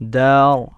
دار